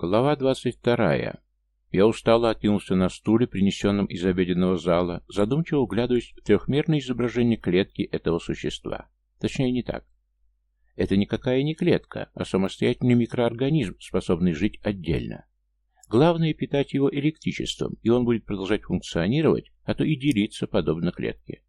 Глава двадцать вторая. Я устало откинулся на стуле, принесенном из обеденного зала, задумчиво углядываясь в трехмерное изображение клетки этого существа. Точнее, не так. Это никакая не клетка, а самостоятельный микроорганизм, способный жить отдельно. Главное – питать его электричеством, и он будет продолжать функционировать, а то и делиться, подобно клетке.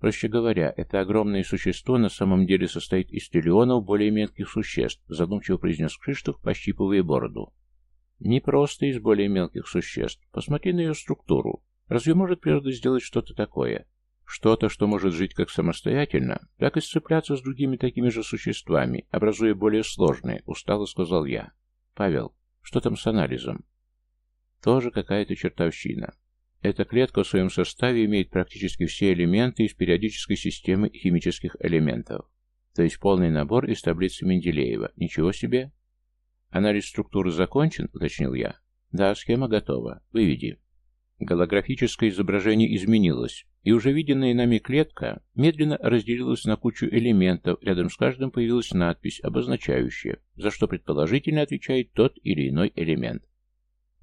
Проще говоря, это огромное существо на самом деле состоит из триллионов более мелких существ, задумчиво произнес Кшиштов, пощипывая бороду. Не просто из более мелких существ. Посмотри на ее структуру. Разве может природа сделать что-то такое? Что-то, что может жить как самостоятельно, так и сцепляться с другими такими же существами, образуя более сложные, устало сказал я. Павел, что там с анализом? Тоже какая-то чертовщина. Эта клетка в своем составе имеет практически все элементы из периодической системы химических элементов. То есть полный набор из таблицы Менделеева. Ничего себе? Анализ структуры закончен, уточнил я. Да, схема готова. Выведи. Голографическое изображение изменилось, и уже виденная нами клетка медленно разделилась на кучу элементов, рядом с каждым появилась надпись, обозначающая, за что предположительно отвечает тот или иной элемент.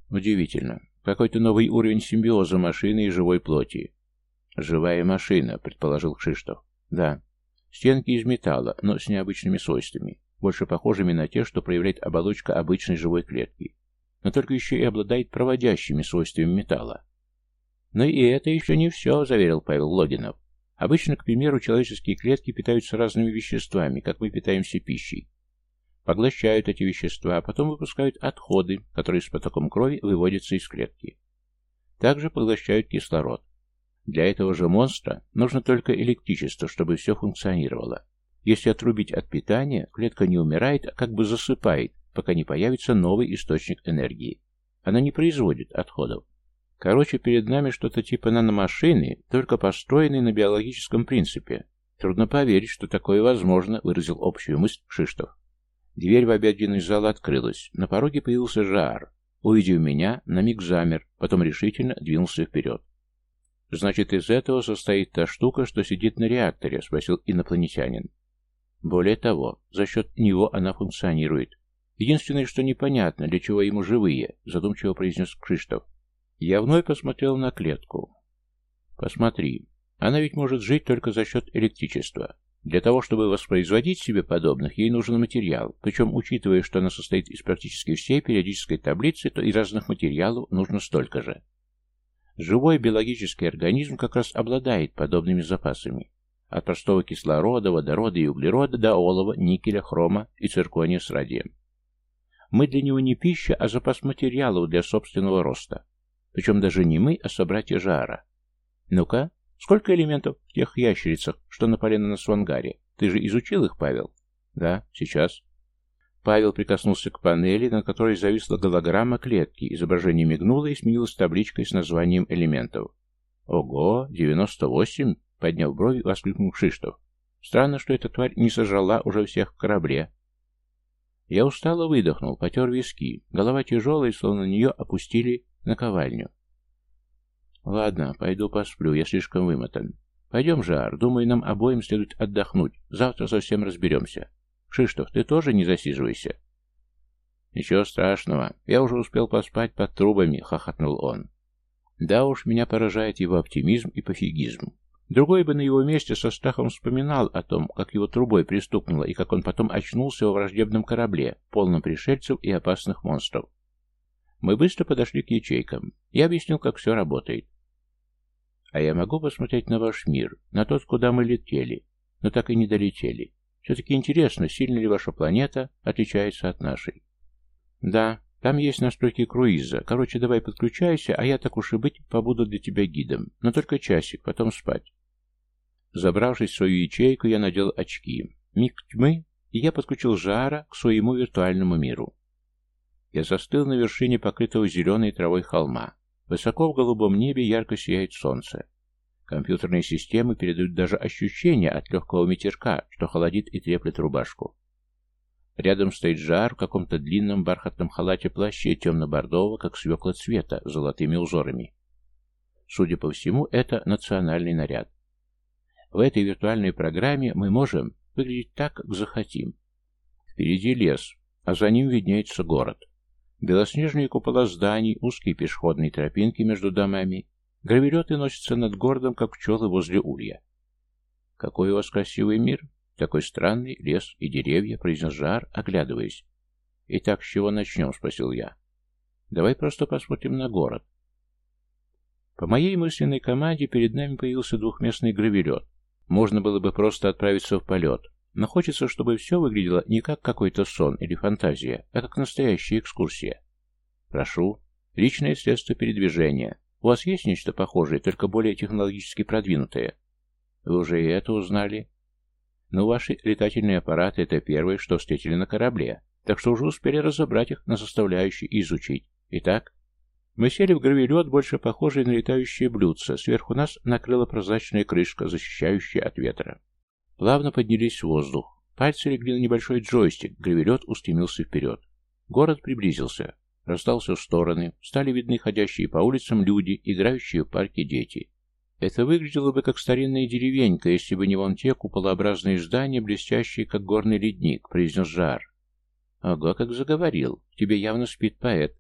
Удивительно. Какой-то новый уровень симбиоза машины и живой плоти. «Живая машина», — предположил Кшиштов. «Да. Стенки из металла, но с необычными свойствами, больше похожими на те, что проявляет оболочка обычной живой клетки, но только еще и обладает проводящими свойствами металла». «Но и это еще не все», — заверил Павел Логинов. «Обычно, к примеру, человеческие клетки питаются разными веществами, как мы питаемся пищей поглощают эти вещества, а потом выпускают отходы, которые с потоком крови выводятся из клетки. Также поглощают кислород. Для этого же монстра нужно только электричество, чтобы все функционировало. Если отрубить от питания, клетка не умирает, а как бы засыпает, пока не появится новый источник энергии. Она не производит отходов. Короче, перед нами что-то типа наномашины, только построенной на биологическом принципе. Трудно поверить, что такое возможно, выразил общую мысль Шиштов. Дверь в обеденный зал открылась. На пороге появился Жар. Увидев меня, на миг замер, потом решительно двинулся вперед. «Значит, из этого состоит та штука, что сидит на реакторе?» — спросил инопланетянин. «Более того, за счет него она функционирует. Единственное, что непонятно, для чего ему живые», — задумчиво произнес Кшиштов. Я вновь посмотрел на клетку. «Посмотри, она ведь может жить только за счет электричества. Для того, чтобы воспроизводить себе подобных, ей нужен материал, причем, учитывая, что она состоит из практически всей периодической таблицы, то и разных материалов нужно столько же. Живой биологический организм как раз обладает подобными запасами. От простого кислорода, водорода и углерода до олова, никеля, хрома и циркония с радием. Мы для него не пища, а запас материалов для собственного роста. Причем даже не мы, а собратья Жара. Ну-ка, Сколько элементов в тех ящерицах, что напали на нас в ангаре? Ты же изучил их, Павел? Да, сейчас. Павел прикоснулся к панели, на которой зависла голограмма клетки. Изображение мигнуло и сменилось табличкой с названием элементов. «Ого, 98!» — подняв брови, воскликнул Кшиштов. «Странно, что эта тварь не сожрала уже всех в корабле». Я устало выдохнул, потер виски. Голова тяжелая, словно на нее опустили наковальню. Ладно, пойду посплю, я слишком вымотан. Пойдем, Жар, думаю, нам обоим следует отдохнуть. Завтра совсем разберемся. Шиштов, ты тоже не засиживайся. Ничего страшного, я уже успел поспать под трубами, хохотнул он. Да уж, меня поражает его оптимизм и пофигизм. Другой бы на его месте со страхом вспоминал о том, как его трубой пристукнуло и как он потом очнулся во враждебном корабле, полном пришельцев и опасных монстров. Мы быстро подошли к ячейкам. Я объяснил, как все работает. А я могу посмотреть на ваш мир, на тот, куда мы летели, но так и не долетели. Все-таки интересно, сильно ли ваша планета отличается от нашей. Да, там есть настройки круиза. Короче, давай подключайся, а я, так уж и быть, побуду для тебя гидом. Но только часик, потом спать. Забравшись в свою ячейку, я надел очки. Миг тьмы, и я подключил Жара к своему виртуальному миру. Я застыл на вершине покрытого зеленой травой холма. Высоко в голубом небе ярко сияет солнце. Компьютерные системы передают даже ощущение от легкого ветерка, что холодит и треплет рубашку. Рядом стоит жар в каком-то длинном бархатном халате плаще темно-бордового, как свекла цвета, с золотыми узорами. Судя по всему, это национальный наряд. В этой виртуальной программе мы можем выглядеть так, как захотим. Впереди лес, а за ним виднеется город. Белоснежные купола зданий, узкие пешеходные тропинки между домами. Гравелеты носятся над городом, как пчелы возле улья. «Какой у вас красивый мир! Такой странный лес и деревья», — произнес Жар, оглядываясь. «Итак, с чего начнем?» — спросил я. «Давай просто посмотрим на город». По моей мысленной команде перед нами появился двухместный гравелет. Можно было бы просто отправиться в полет, но хочется, чтобы все выглядело не как какой-то сон или фантазия, а как настоящая экскурсия. Прошу. Личное средство передвижения. У вас есть нечто похожее, только более технологически продвинутое? Вы уже и это узнали? Но ваши летательные аппараты — это первое, что встретили на корабле, так что уже успели разобрать их на составляющие и изучить. Итак, мы сели в гравелет, больше похожий на летающее блюдце. Сверху нас накрыла прозрачная крышка, защищающая от ветра. Плавно поднялись в воздух. Пальцы легли на небольшой джойстик, гравелет устремился вперед. Город приблизился. Раздался в стороны, стали видны ходящие по улицам люди, играющие в парке дети. Это выглядело бы как старинная деревенька, если бы не вон те куполообразные здания, блестящие, как горный ледник, произнес Жар. Ого, как заговорил. Тебе явно спит поэт.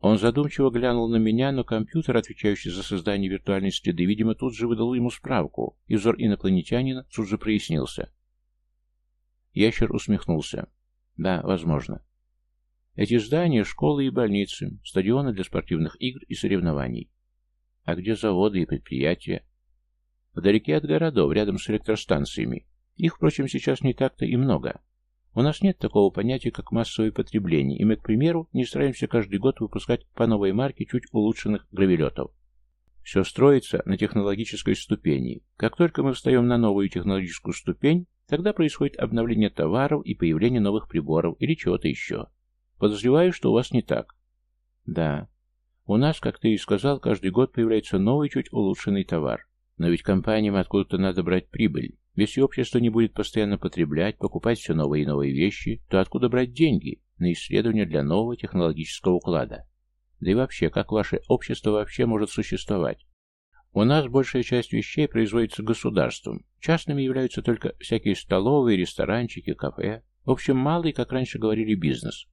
Он задумчиво глянул на меня, но компьютер, отвечающий за создание виртуальной среды, видимо, тут же выдал ему справку, и взор инопланетянина тут же прояснился. Ящер усмехнулся. Да, возможно. Эти здания — школы и больницы, стадионы для спортивных игр и соревнований. А где заводы и предприятия? Вдалеке от городов, рядом с электростанциями. Их, впрочем, сейчас не так-то и много. У нас нет такого понятия, как массовое потребление, и мы, к примеру, не стараемся каждый год выпускать по новой марке чуть улучшенных гравелетов. Все строится на технологической ступени. Как только мы встаем на новую технологическую ступень, тогда происходит обновление товаров и появление новых приборов или чего-то еще. Подозреваю, что у вас не так. Да. У нас, как ты и сказал, каждый год появляется новый, чуть улучшенный товар. Но ведь компаниям откуда-то надо брать прибыль. Если общество не будет постоянно потреблять, покупать все новые и новые вещи, то откуда брать деньги на исследования для нового технологического уклада? Да и вообще, как ваше общество вообще может существовать? У нас большая часть вещей производится государством. Частными являются только всякие столовые, ресторанчики, кафе. В общем, малый, как раньше говорили, бизнес.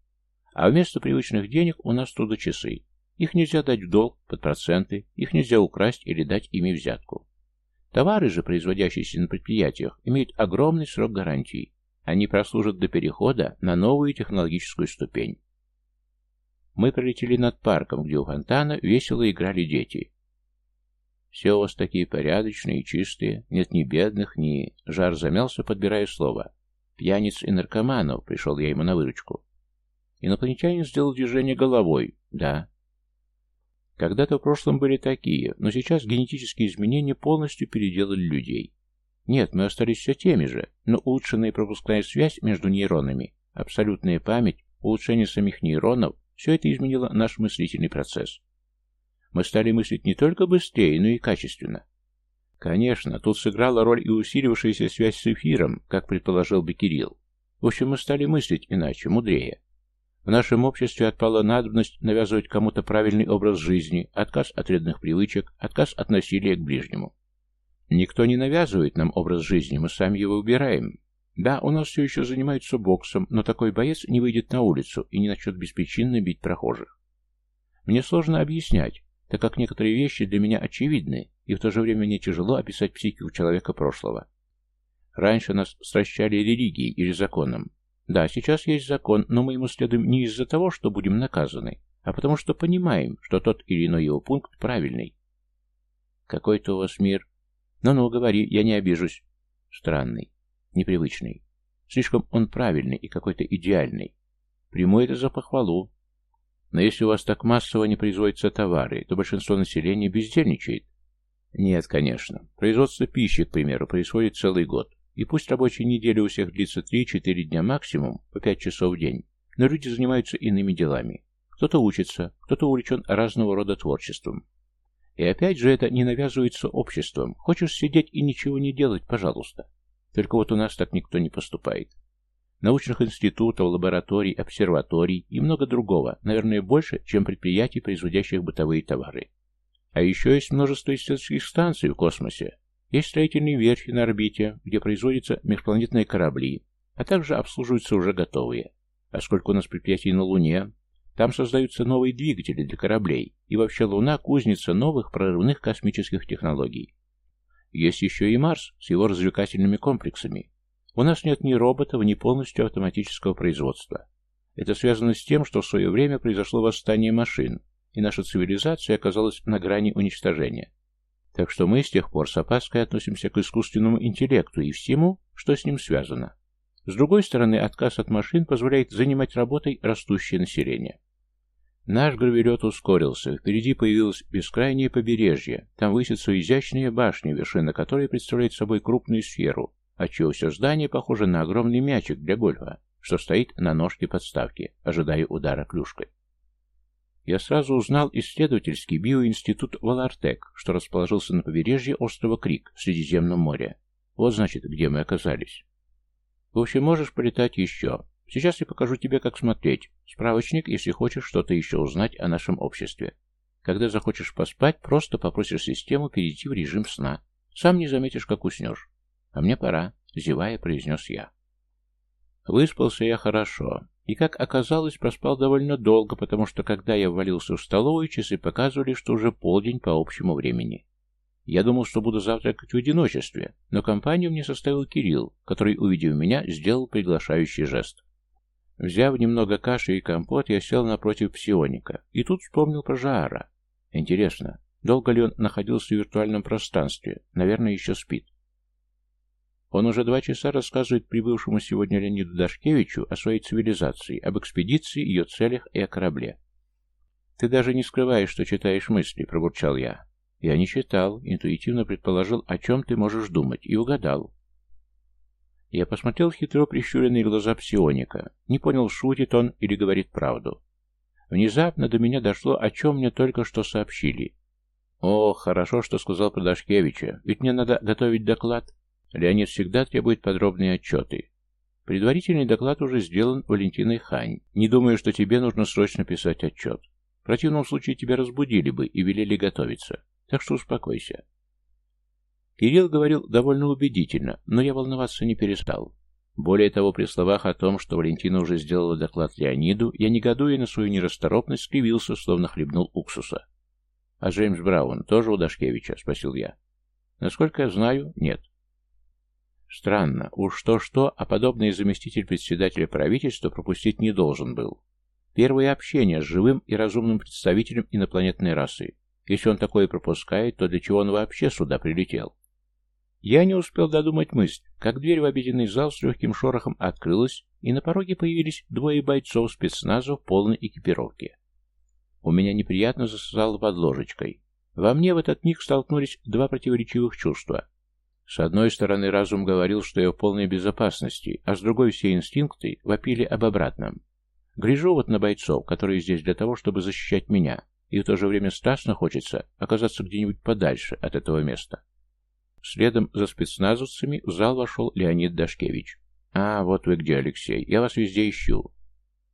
А вместо привычных денег у нас трудочасы. Их нельзя дать в долг под проценты, их нельзя украсть или дать ими взятку. Товары же, производящиеся на предприятиях, имеют огромный срок гарантии. Они прослужат до перехода на новую технологическую ступень. Мы пролетели над парком, где у фонтана весело играли дети. «Все у вас такие порядочные и чистые. Нет ни бедных, ни...» Жар замялся, подбирая слово. «Пьяниц и наркоманов», — пришел я ему на выручку. Инопланетянин сделал движение головой. «Да, когда-то в прошлом были такие, но сейчас генетические изменения полностью переделали людей. Нет, мы остались все теми же, но улучшенная пропускная связь между нейронами, абсолютная память, улучшение самих нейронов – все это изменило наш мыслительный процесс. Мы стали мыслить не только быстрее, но и качественно. Конечно, тут сыграла роль и усилившаяся связь с эфиром, как предположил бы Кирилл. В общем, мы стали мыслить иначе, мудрее. В нашем обществе отпала надобность навязывать кому-то правильный образ жизни, отказ от вредных привычек, отказ от насилия к ближнему. Никто не навязывает нам образ жизни, мы сами его убираем. Да, у нас все еще занимаются боксом, но такой боец не выйдет на улицу и не начнет беспричинно бить прохожих. Мне сложно объяснять, так как некоторые вещи для меня очевидны, и в то же время мне тяжело описать психику человека прошлого. Раньше нас стращали религией или законом, да, сейчас есть закон, но мы ему следуем не из-за того, что будем наказаны, а потому что понимаем, что тот или иной его пункт правильный. Какой-то у вас мир. Ну-ну, говори, я не обижусь. Странный, непривычный. Слишком он правильный и какой-то идеальный. Приму это за похвалу. Но если у вас так массово не производятся товары, то большинство населения бездельничает. Нет, конечно. Производство пищи, к примеру, происходит целый год. И пусть рабочая неделя у всех длится 3-4 дня максимум, по 5 часов в день, но люди занимаются иными делами. Кто-то учится, кто-то увлечен разного рода творчеством. И опять же это не навязывается обществом. Хочешь сидеть и ничего не делать, пожалуйста. Только вот у нас так никто не поступает. Научных институтов, лабораторий, обсерваторий и много другого, наверное, больше, чем предприятий, производящих бытовые товары. А еще есть множество исследовательских станций в космосе, есть строительные верфи на орбите, где производятся межпланетные корабли, а также обслуживаются уже готовые. А сколько у нас предприятий на Луне? Там создаются новые двигатели для кораблей, и вообще Луна – кузница новых прорывных космических технологий. Есть еще и Марс с его развлекательными комплексами. У нас нет ни роботов, ни полностью автоматического производства. Это связано с тем, что в свое время произошло восстание машин, и наша цивилизация оказалась на грани уничтожения. Так что мы с тех пор с опаской относимся к искусственному интеллекту и всему, что с ним связано. С другой стороны, отказ от машин позволяет занимать работой растущее население. Наш гравелет ускорился, впереди появилось бескрайнее побережье, там высится изящная башня, вершина которой представляет собой крупную сферу, отчего все здание похоже на огромный мячик для гольфа, что стоит на ножке подставки, ожидая удара клюшкой. Я сразу узнал исследовательский биоинститут Валартек, что расположился на побережье острова Крик в Средиземном море. Вот, значит, где мы оказались. В общем, можешь полетать еще. Сейчас я покажу тебе, как смотреть. Справочник, если хочешь что-то еще узнать о нашем обществе. Когда захочешь поспать, просто попросишь систему перейти в режим сна. Сам не заметишь, как уснешь. А мне пора, зевая, произнес я. Выспался я хорошо. И, как оказалось, проспал довольно долго, потому что, когда я ввалился в столовую, часы показывали, что уже полдень по общему времени. Я думал, что буду завтракать в одиночестве, но компанию мне составил Кирилл, который, увидев меня, сделал приглашающий жест. Взяв немного каши и компот, я сел напротив псионика, и тут вспомнил про Жаара. Интересно, долго ли он находился в виртуальном пространстве? Наверное, еще спит. Он уже два часа рассказывает прибывшему сегодня Леониду Дашкевичу о своей цивилизации, об экспедиции, ее целях и о корабле. «Ты даже не скрываешь, что читаешь мысли», — пробурчал я. «Я не читал, интуитивно предположил, о чем ты можешь думать, и угадал». Я посмотрел хитро прищуренные глаза псионика, не понял, шутит он или говорит правду. Внезапно до меня дошло, о чем мне только что сообщили. «О, хорошо, что сказал про Дашкевича, ведь мне надо готовить доклад». Леонид всегда требует подробные отчеты. Предварительный доклад уже сделан Валентиной Хань. Не думаю, что тебе нужно срочно писать отчет. В противном случае тебя разбудили бы и велели готовиться. Так что успокойся. Кирилл говорил довольно убедительно, но я волноваться не перестал. Более того, при словах о том, что Валентина уже сделала доклад Леониду, я, негодуя на свою нерасторопность, скривился, словно хлебнул уксуса. «А Джеймс Браун тоже у Дашкевича?» — спросил я. «Насколько я знаю, нет. Странно, уж то-что, а подобный заместитель председателя правительства пропустить не должен был. Первое общение с живым и разумным представителем инопланетной расы. Если он такое пропускает, то для чего он вообще сюда прилетел? Я не успел додумать мысль, как дверь в обеденный зал с легким шорохом открылась, и на пороге появились двое бойцов спецназа в полной экипировке. У меня неприятно засосало под ложечкой. Во мне в этот миг столкнулись два противоречивых чувства. С одной стороны, разум говорил, что я в полной безопасности, а с другой все инстинкты вопили об обратном. Гляжу вот на бойцов, которые здесь для того, чтобы защищать меня, и в то же время страшно хочется оказаться где-нибудь подальше от этого места. Следом за спецназовцами в зал вошел Леонид Дашкевич. «А, вот вы где, Алексей. Я вас везде ищу».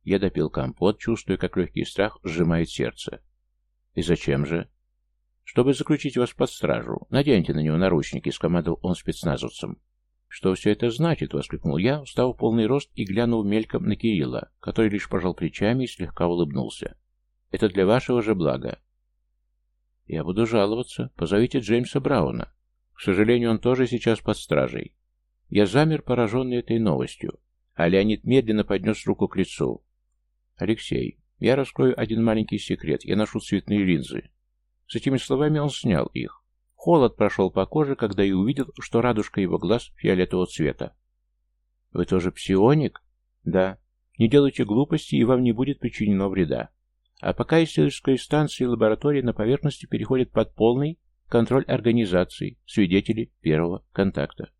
Я допил компот, чувствуя, как легкий страх сжимает сердце. «И зачем же?» «Чтобы заключить вас под стражу, наденьте на него наручники», — скомандовал он спецназовцам. «Что все это значит?» — воскликнул я, встав в полный рост и глянул мельком на Кирилла, который лишь пожал плечами и слегка улыбнулся. «Это для вашего же блага». «Я буду жаловаться. Позовите Джеймса Брауна. К сожалению, он тоже сейчас под стражей». Я замер, пораженный этой новостью, а Леонид медленно поднес руку к лицу. «Алексей, я раскрою один маленький секрет. Я ношу цветные линзы. С этими словами он снял их. Холод прошел по коже, когда и увидел, что радужка его глаз фиолетового цвета. «Вы тоже псионик?» «Да. Не делайте глупости, и вам не будет причинено вреда. А пока исследовательская станция и лаборатория на поверхности переходят под полный контроль организации, свидетелей первого контакта.